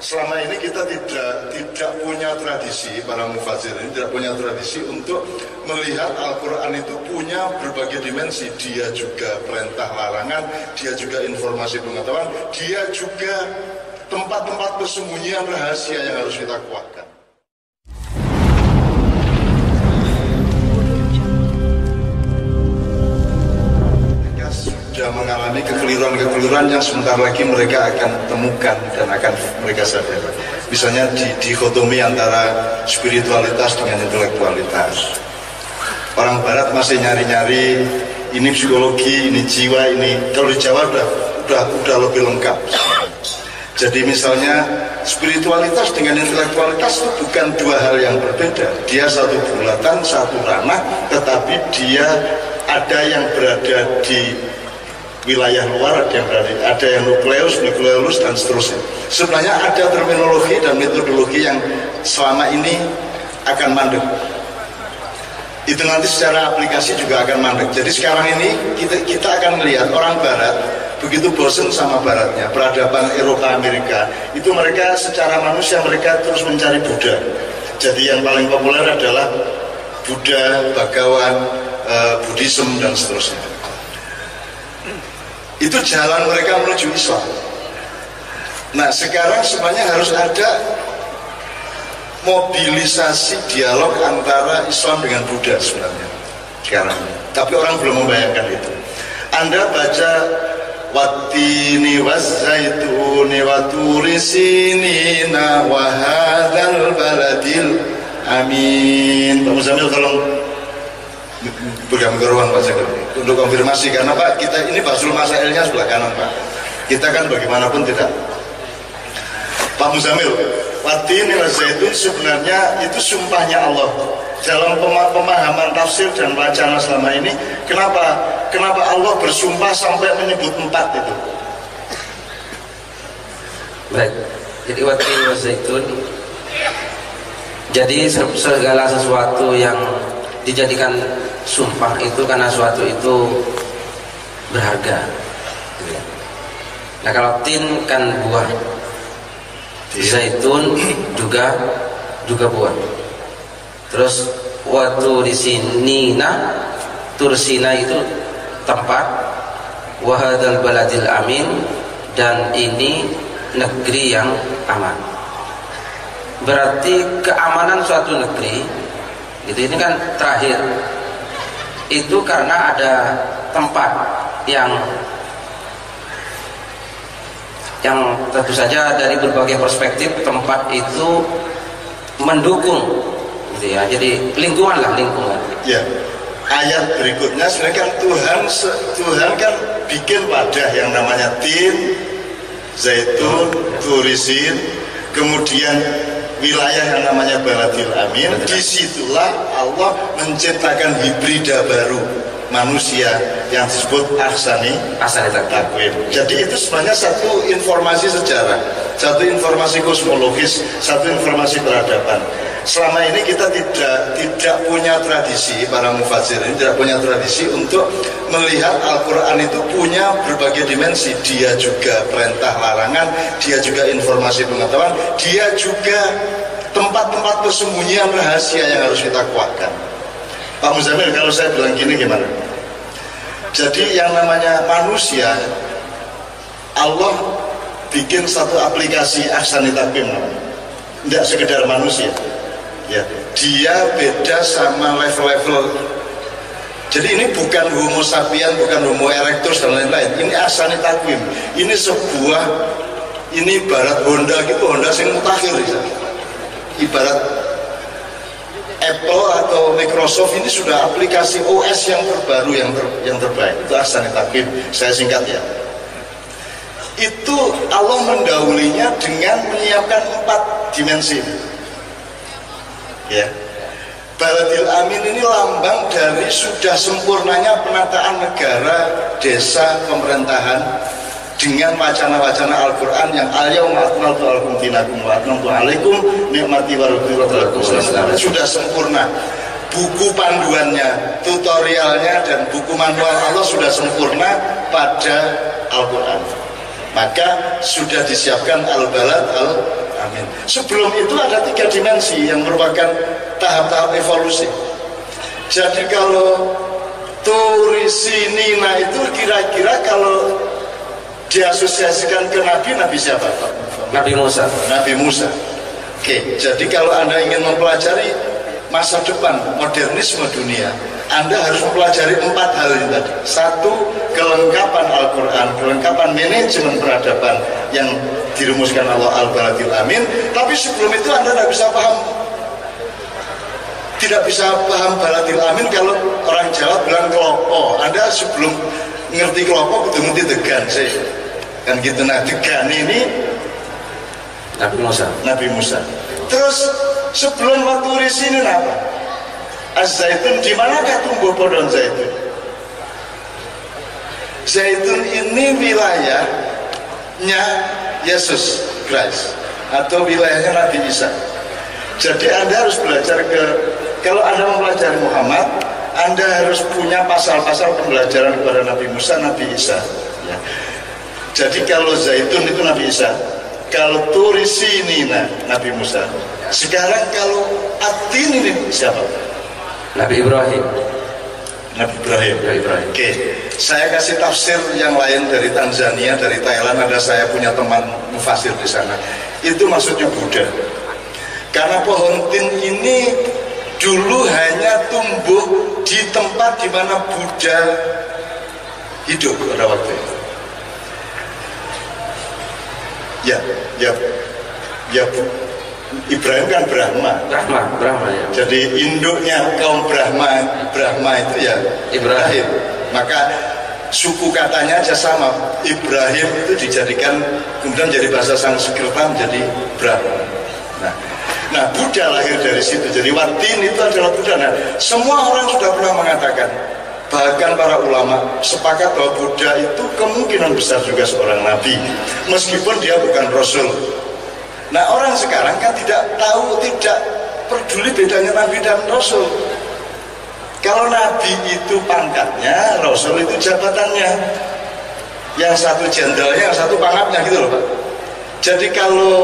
selama ini kita tidak tidak punya tradisi para mufazir ini tidak punya tradisi untuk melihat Al-Quran itu punya berbagai dimensi. Dia juga perintah larangan dia juga informasi pengetahuan dia juga tempat-tempat persembunyian rahasia yang harus kita kuatkan kekeliruan-kekeliruan yang sebentar lagi mereka akan temukan dan akan mereka sadar. Misalnya di dikotomi antara spiritualitas dengan intelektualitas. Orang Barat masih nyari-nyari ini psikologi, ini jiwa, ini kalau di Jawa udah udah udah lebih lengkap. Jadi misalnya spiritualitas dengan intelektualitas itu bukan dua hal yang berbeda. Dia satu bulatan, satu ranah, tetapi dia ada yang berada di wilayah luar ada yang berada ada yang nukleus, nukleus dan seterusnya. Sebenarnya ada terminologi dan metodologi yang selama ini akan mandek. Itu nanti secara aplikasi juga akan mandek. Jadi sekarang ini kita, kita akan melihat orang Barat begitu bosan sama Baratnya, peradaban Eropa Amerika itu mereka secara manusia mereka terus mencari Buddha. Jadi yang paling populer adalah Buddha, Bagawan, uh, Buddhism dan seterusnya itu jalan mereka menuju Islam. Nah sekarang semuanya harus ada mobilisasi dialog antara Islam dengan Buddha sebenarnya sekarang. Tapi orang belum membayangkan itu. Anda baca Watini waszaituni waturisini wa hadzal baladil amin. Pak Muzamil tolong pegang ruang Pak Jagar untuk konfirmasi karena Pak kita ini Basul Masailnya sebelah kanan Pak. Kita kan bagaimanapun tidak. Pak Muzamil Watin zaitun sebenarnya itu sumpahnya Allah. Dalam pemahaman tafsir dan wacana selama ini kenapa kenapa Allah bersumpah sampai menyebut empat itu? Baik. Jadi watin zaitun jadi segala sesuatu yang dijadikan sumpah itu karena suatu itu berharga. Nah kalau tin kan buah, zaitun juga juga buah. Terus waktu di sini nah tursina itu tempat wahadal baladil amin dan ini negeri yang aman. Berarti keamanan suatu negeri itu ini kan terakhir itu karena ada tempat yang yang tentu saja dari berbagai perspektif tempat itu mendukung gitu ya. Jadi lingkungan lah lingkungan. Ya. Ayat berikutnya sebenarnya Tuhan Tuhan kan bikin wadah yang namanya tin zaitun turisin kemudian wilayah yang namanya Baladil Amin di situlah Allah menciptakan hibrida baru manusia yang disebut ahsani ahsani takwim jadi itu sebenarnya satu informasi sejarah satu informasi kosmologis satu informasi peradaban selama ini kita tidak tidak punya tradisi para mufazir ini tidak punya tradisi untuk melihat Al-Quran itu punya berbagai dimensi. Dia juga perintah larangan dia juga informasi pengetahuan dia juga tempat-tempat persembunyian rahasia yang harus kita kuatkan. Pak Muzamil kalau saya bilang gini gimana? Jadi yang namanya manusia Allah bikin satu aplikasi Ahsanitakim tidak sekedar manusia ya. Dia beda sama level-level. Jadi ini bukan homo sapien bukan homo erectus dan lain-lain. Ini asani takwim. Ini sebuah ini barat Honda gitu Honda sing mutakhir ibarat Apple atau Microsoft ini sudah aplikasi OS yang terbaru yang ter, yang terbaik. Itu asani takwim. Saya singkat ya. Itu Allah mendahulinya dengan menyiapkan empat dimensi ya. Baladil Amin ini lambang dari sudah sempurnanya penataan negara, desa, pemerintahan dengan wacana-wacana Al-Quran yang al-yawma akmaltu alaikum dinakum wa atmamtu alaikum nikmati sudah sempurna. Buku panduannya, tutorialnya dan buku manual Allah sudah sempurna pada Al-Quran. Maka sudah disiapkan al-balad al Amin. Sebelum itu ada tiga dimensi yang merupakan tahap-tahap evolusi. Jadi kalau Turisi Nina itu kira-kira kalau diasosiasikan ke Nabi, Nabi siapa? Nabi Musa. Nabi Musa. Oke, jadi kalau Anda ingin mempelajari masa depan modernisme dunia, Anda harus mempelajari empat hal ini tadi. Satu, kelengkapan Al-Quran, kelengkapan manajemen peradaban yang dirumuskan Allah Al-Baladil Amin. Tapi sebelum itu Anda tidak bisa paham tidak bisa paham Baladil Amin kalau orang Jawa bilang kelopo. Anda sebelum ngerti kelopo betul ngerti degan sih. Kan gitu nah degan ini Nabi Musa. Nabi Musa. Terus sebelum waktu risinin apa? Az-zaitun di manakah tumbuh pohon zaitun? Zaitun ini wilayahnya Yesus Christ atau wilayahnya Nabi Isa. Jadi Anda harus belajar ke kalau Anda mempelajari Muhammad, Anda harus punya pasal-pasal pembelajaran kepada Nabi Musa, Nabi Isa. Ya. Jadi kalau zaitun itu Nabi Isa, kalau turisi ini nah, Nabi Musa. Sekarang kalau atin ini siapa? Nabi Ibrahim. Nabi Ibrahim. Oke, saya kasih tafsir yang lain dari Tanzania, dari Thailand. Ada saya punya teman mufasir di sana. Itu maksudnya Buddha. Karena pohon tin ini dulu hanya tumbuh di tempat di mana Buddha hidup pada waktu itu. Ya, ya, ya Bu. Ibrahim kan Brahma. Brahma, Brahma ya. Jadi induknya kaum Brahma, Brahma itu ya Ibrahim. Maka suku katanya aja sama. Ibrahim itu dijadikan kemudian jadi bahasa Sanskerta menjadi Brahma. Nah, nah Buddha lahir dari situ. Jadi Watin itu adalah Buddha. Nah, semua orang sudah pernah mengatakan bahkan para ulama sepakat bahwa Buddha itu kemungkinan besar juga seorang nabi meskipun dia bukan rasul Nah orang sekarang kan tidak tahu, tidak peduli bedanya Nabi dan Rasul. Kalau Nabi itu pangkatnya, Rasul itu jabatannya. Yang satu jenderalnya, yang satu pangkatnya gitu loh Pak. Jadi kalau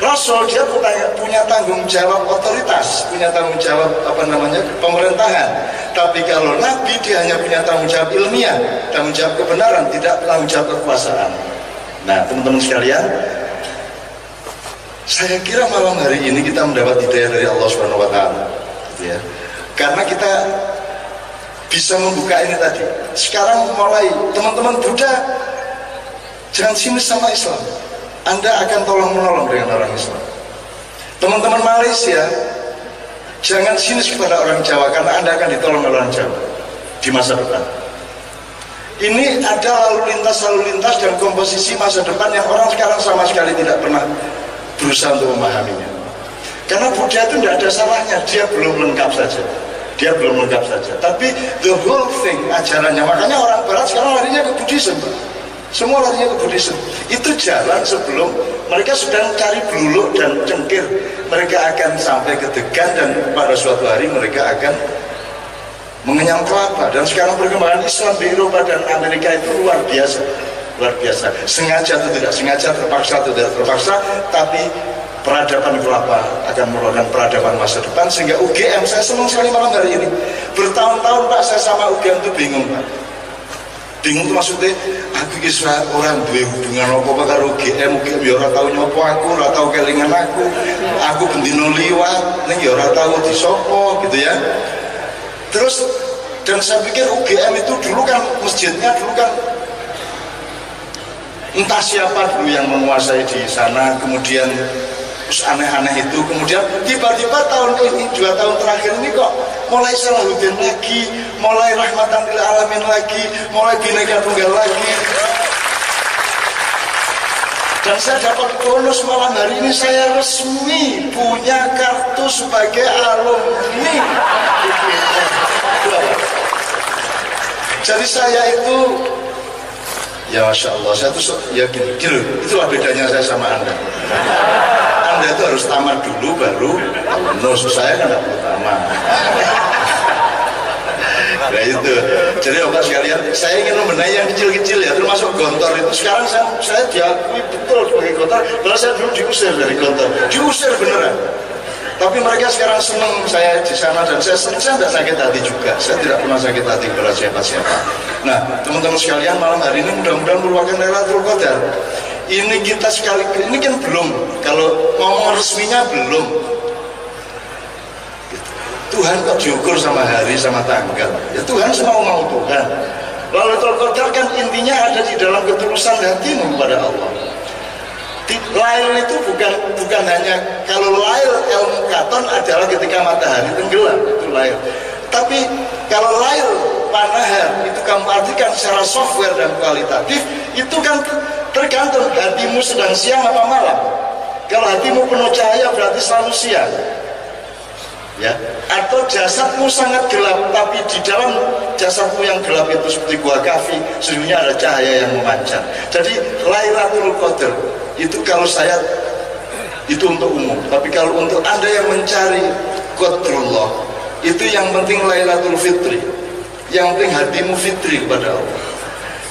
Rasul dia punya, tanggung jawab otoritas, punya tanggung jawab apa namanya pemerintahan. Tapi kalau Nabi dia hanya punya tanggung jawab ilmiah, tanggung jawab kebenaran, tidak tanggung jawab kekuasaan. Nah teman-teman sekalian, saya kira malam hari ini kita mendapat hidayah dari Allah Subhanahu wa taala gitu ya. Karena kita bisa membuka ini tadi. Sekarang mulai teman-teman Buddha jangan sinis sama Islam. Anda akan tolong menolong dengan orang Islam. Teman-teman Malaysia jangan sinis kepada orang Jawa karena Anda akan ditolong oleh orang Jawa di masa depan. Ini ada lalu lintas lalu lintas dan komposisi masa depan yang orang sekarang sama sekali tidak pernah berusaha untuk memahaminya. Karena Buddha itu tidak ada salahnya, dia belum lengkap saja. Dia belum lengkap saja. Tapi the whole thing ajarannya, makanya orang Barat sekarang larinya ke Buddhism. Semua larinya ke Buddhism. Itu jalan sebelum mereka sedang cari beluluk dan cengkir. Mereka akan sampai ke Degan dan pada suatu hari mereka akan mengenyam kelapa. Dan sekarang perkembangan Islam di Eropa dan Amerika itu luar biasa luar biasa. Sengaja atau tidak? Sengaja terpaksa atau tidak terpaksa tapi peradaban kelapa akan merupakan peradaban masa depan sehingga UGM saya senang sekali malam hari ini. Bertahun-tahun Pak saya sama UGM itu bingung Pak. Bingung itu maksudnya aku kisah orang dua hubungan apa karo UGM UGM ya orang tahu nyopo aku orang tahu kelingan aku. Aku bendino liwat ini ya orang tahu di sopo gitu ya. Terus dan saya pikir UGM itu dulu kan masjidnya dulu kan entah siapa dulu yang menguasai di sana kemudian terus aneh-aneh itu kemudian tiba-tiba tahun ini dua tahun terakhir ini kok mulai Salahuddin lagi mulai Rahmatan lil Alamin lagi mulai Bineka Tunggal lagi. Dan saya dapat bonus malam hari ini saya resmi punya kartu sebagai alumni. Jadi saya itu Ya Masya Allah, saya tuh ya gini, gini, itulah bedanya saya sama Anda. Anda itu harus tamat dulu baru alumnus, saya kan tidak perlu tamat. Ya itu. Jadi Bapak sekalian, saya ingin membenahi yang kecil-kecil ya, termasuk gontor itu. Sekarang saya, saya diakui betul sebagai gontor, karena saya dulu diusir dari gontor. Diusir beneran. Tapi mereka sekarang senang saya di sana dan saya senang saya tidak sakit hati juga. Saya tidak pernah sakit hati kepada siapa-siapa. Nah, teman-teman sekalian malam hari ini mudah-mudahan merupakan Lailatul Qadar. Ini kita sekali ini kan belum kalau ngomong resminya belum. Tuhan kok diukur sama hari sama tanggal. Ya Tuhan semua mau Tuhan. Lailatul Qadar kan intinya ada di dalam ketulusan hatimu kepada Allah lail itu bukan bukan hanya kalau lail ilmu katon adalah ketika matahari tenggelam itu lail tapi kalau lail panahar itu kamu artikan secara software dan kualitatif itu kan tergantung hatimu sedang siang apa malam. Kalau hatimu penuh cahaya berarti selalu siang. Ya. Atau jasadmu sangat gelap tapi di dalam jasadmu yang gelap itu seperti gua kafi sesungguhnya ada cahaya yang memancar jadi Lailatul Qadar itu kalau saya itu untuk umum. Tapi kalau untuk anda yang mencari Qadrullah itu yang penting Lailatul Fitri. Yang penting hatimu fitri kepada Allah.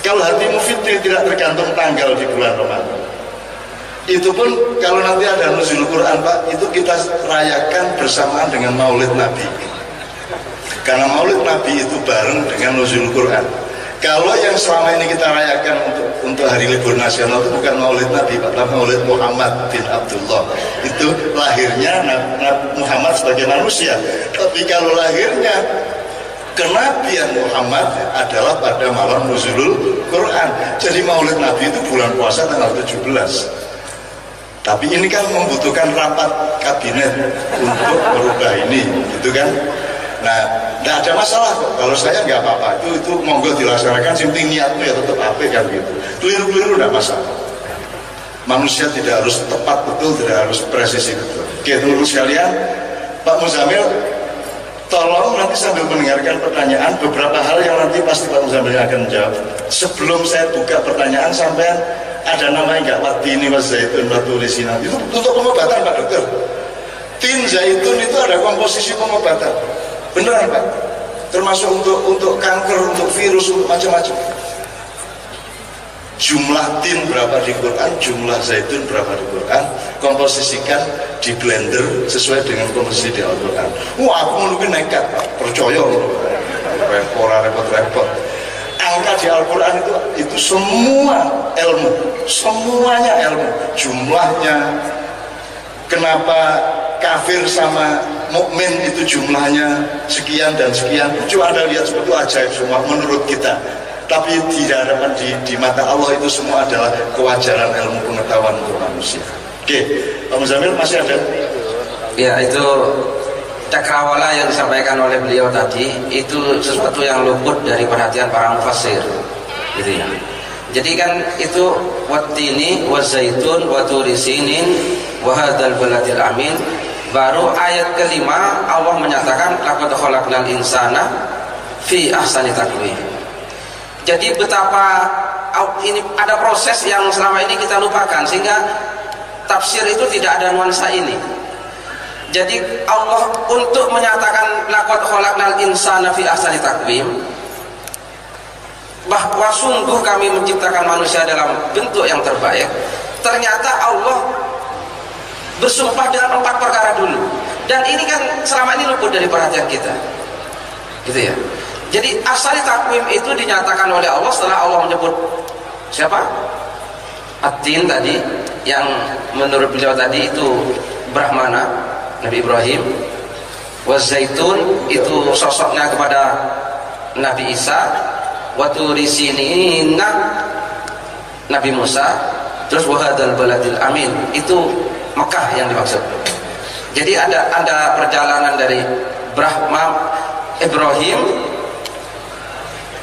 Kalau hatimu fitri tidak tergantung tanggal di bulan Ramadan. Itu pun kalau nanti ada nuzul Quran Pak itu kita rayakan bersamaan dengan maulid Nabi. Karena maulid Nabi itu bareng dengan nuzul Quran kalau yang selama ini kita rayakan untuk untuk hari libur nasional itu bukan Maulid Nabi, tapi Maulid Muhammad bin Abdullah. Itu lahirnya Muhammad sebagai manusia. Tapi kalau lahirnya kenabian Muhammad adalah pada malam nuzulul Quran. Jadi Maulid Nabi itu bulan puasa tanggal 17. Tapi ini kan membutuhkan rapat kabinet untuk merubah ini, gitu kan? Nah, tidak ada masalah kok. Kalau saya nggak apa-apa. Itu itu monggo dilaksanakan. Simping niatmu ya tetap apa kan gitu. Keliru-keliru tidak masalah. Manusia tidak harus tepat betul, tidak harus presisi betul. Oke, teman-teman sekalian, Pak Muzamil, tolong nanti sambil mendengarkan pertanyaan beberapa hal yang nanti pasti Pak Muzamil akan menjawab. Sebelum saya buka pertanyaan sampai ada nama yang nggak wati ini mas zaitun batu lisina itu untuk pengobatan Pak Dokter. Tin zaitun itu ada komposisi pengobatan beneran pak? Termasuk untuk untuk kanker untuk virus untuk macam-macam. Jumlah tin berapa di Quran jumlah zaitun berapa di Quran komposisikan di blender sesuai dengan komposisi di Al-Quran. Wah aku mungkin nekat pak. Percaya repot repot-repot angka di Al-Quran itu itu semua ilmu. Semuanya ilmu. Jumlahnya kenapa kafir sama mukmin itu jumlahnya sekian dan sekian. Itu ada lihat seperti ajaib semua menurut kita. Tapi di hadapan di, di mata Allah itu semua adalah kewajaran ilmu pengetahuan untuk manusia. Oke Pak Muzamil masih ada? Ya itu cakrawala yang disampaikan oleh beliau tadi itu sesuatu yang luput dari perhatian para mufassir gitu ya. Jadi kan itu watini wazaitun waturisinin wahadal baladil amin Baru ayat kelima Allah menyatakan laqad khalaqnal insana fi ahsani taqwim. Jadi betapa ini ada proses yang selama ini kita lupakan sehingga tafsir itu tidak ada nuansa ini. Jadi Allah untuk menyatakan laqad khalaqnal insana fi ahsani taqwim bahwa sungguh kami menciptakan manusia dalam bentuk yang terbaik. Ternyata Allah bersumpah dengan empat perkara dulu. Dan ini kan selama ini luput dari perhatian kita. Gitu ya. Jadi asal takwim itu dinyatakan oleh Allah setelah Allah menyebut siapa? Atin tadi yang menurut beliau tadi itu Brahmana Nabi Ibrahim. Wazaitun itu sosoknya kepada Nabi Isa. Waturisininak Nabi Musa. Terus wahadal baladil amin. Itu Mekah yang dimaksud. Jadi ada ada perjalanan dari Brahma Ibrahim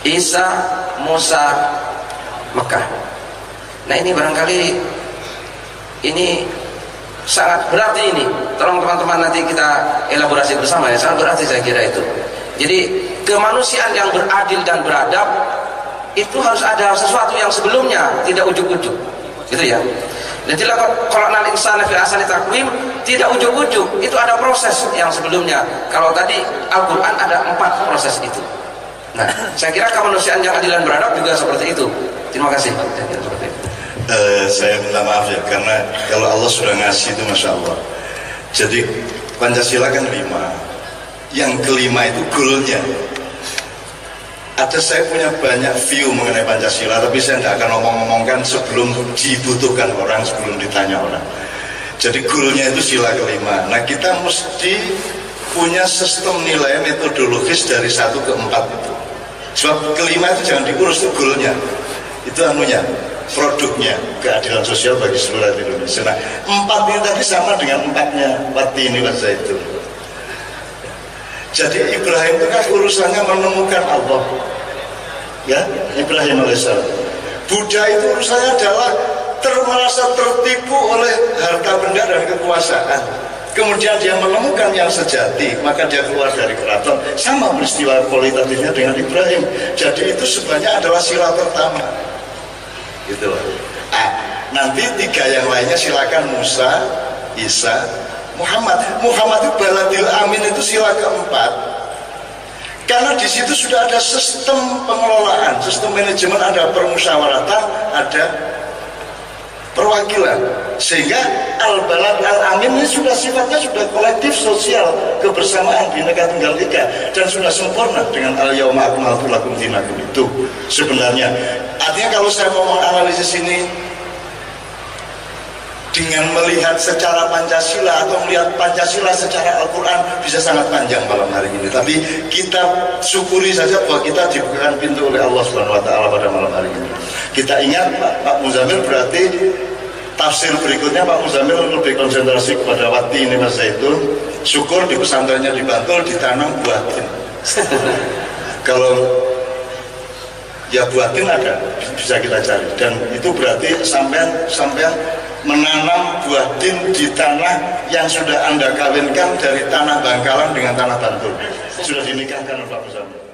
Isa Musa Mekah. Nah ini barangkali ini sangat berarti ini. Tolong teman-teman nanti kita elaborasi bersama ya. Sangat berarti saya kira itu. Jadi kemanusiaan yang beradil dan beradab itu harus ada sesuatu yang sebelumnya tidak ujuk-ujuk. Gitu ya. Jadi kalau nal insana fil asani takwim tidak ujuk-ujuk, itu ada proses yang sebelumnya. Kalau tadi Al-Qur'an ada empat proses itu. Nah, saya kira kemanusiaan yang adil dan beradab juga seperti itu. Terima kasih. Uh, saya minta maaf ya karena kalau Allah sudah ngasih itu masya Allah. Jadi Pancasila kan lima. Yang kelima itu goalnya. Ada saya punya banyak view mengenai Pancasila, tapi saya tidak akan ngomong-ngomongkan sebelum dibutuhkan orang, sebelum ditanya orang. Jadi goalnya itu sila kelima. Nah kita mesti punya sistem nilai metodologis dari satu ke empat itu. Sebab kelima itu jangan diurus itu goalnya. Itu anunya, produknya keadilan sosial bagi seluruh Indonesia. Nah, empat ini tadi sama dengan empatnya wati ini bahasa itu. Jadi Ibrahim itu kan urusannya menemukan Allah. Ya, Ibrahim alaihissalam. Buddha itu urusannya adalah termerasa tertipu oleh harta benda dan kekuasaan. Kemudian dia menemukan yang sejati maka dia keluar dari keraton. Sama peristiwa kualitatifnya dengan Ibrahim. Jadi itu sebenarnya adalah sila pertama. Gitu loh ah, nanti tiga yang lainnya silakan Musa Isa Muhammad. Muhammad itu baladil amin itu sila keempat. Karena di situ sudah ada sistem pengelolaan sistem manajemen ada permusyawaratan ada perwakilan. Sehingga al-balad al-amin ini sudah sifatnya sudah kolektif sosial kebersamaan di negara tunggal ika dan sudah sempurna dengan al-yawma akmaltu lakum dinakum itu sebenarnya. Artinya kalau saya mau menganalisis ini dengan melihat secara Pancasila atau melihat Pancasila secara Al-Quran bisa sangat panjang malam hari ini. Tapi kita syukuri saja bahwa kita dibukakan pintu oleh Allah Subhanahu Wa Taala pada malam hari ini. Kita ingat Pak, Pak Muzamil berarti tafsir berikutnya Pak Muzamil lebih konsentrasi kepada wati ini Mas Zaitun. Syukur di pesantrennya di Bantul ditanam buatin. Kalau ya buatin ada bisa kita cari dan itu berarti sampai sampai menanam buah tin di tanah yang sudah Anda kawinkan dari tanah Bangkalan dengan tanah Bantul. Sudah dinikahkan Pak Musamil.